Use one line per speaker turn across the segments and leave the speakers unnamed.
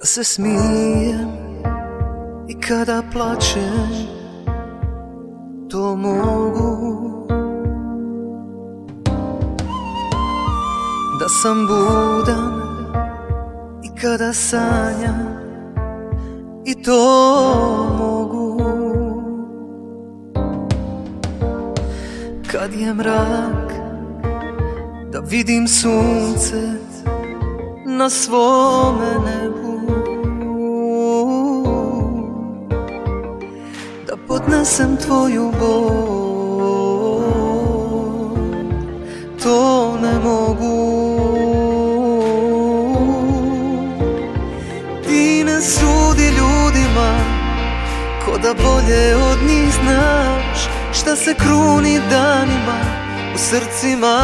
Da se smijem i kada plačem To mogu. Da sam budan i kada sanjam I to mogu. Kad je mrak Da vidim sunce na svome nebu Podnesem tvoju bol To ne mogu. Ti ne sudi ljudima Ko da bolje od njih znaš Šta se kruni danima u srcima.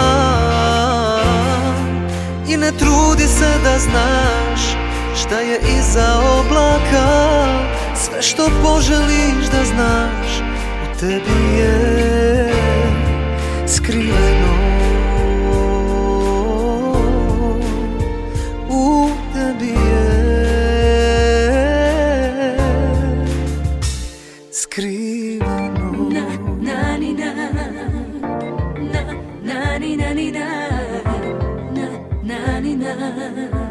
I ne trudi se da znaš šta je iza oblaka. Sve što poželiš da znaš tebi je skriveno. U tebi je skriveno.
Na na ni na. Na na ni na ni na. Na ni na na na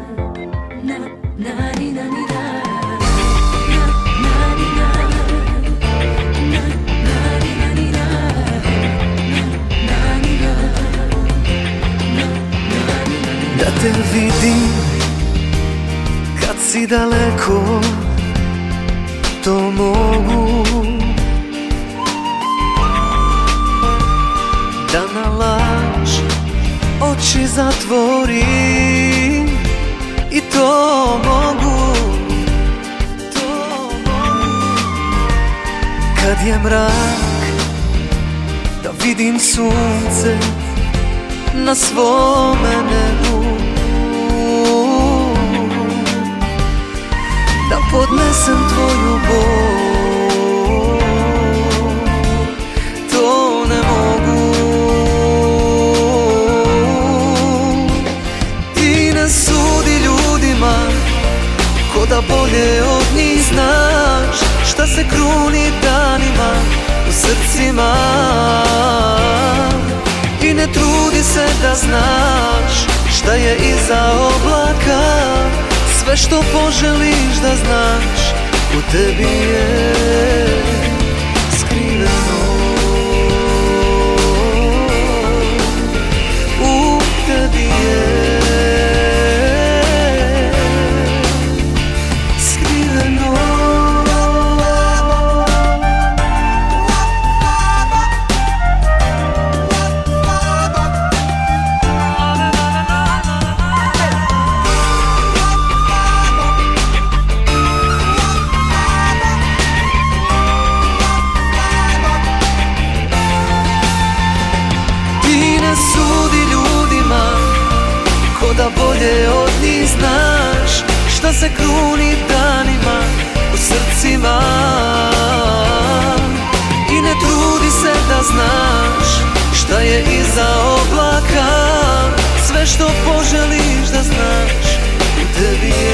si daleko To mogu. Da na laž oči zatvorim I to mogu To mogu. Kad je mrak Da vidim sunce na svome nebu podnesem tvoju bol. To ne mogu. Ti ne sudi ljudima Ko da bolje od njih znaš. Šta se kruni danima u srcima? I ne trudi se da znaš šta je iza Što poželiš da znaš u tebi je da bolje od njih znaš Šta se kruni danima u srcima. I ne trudi se da znaš Šta je iza oblaka. Sve što poželiš da znaš U tebi je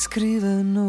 skriveno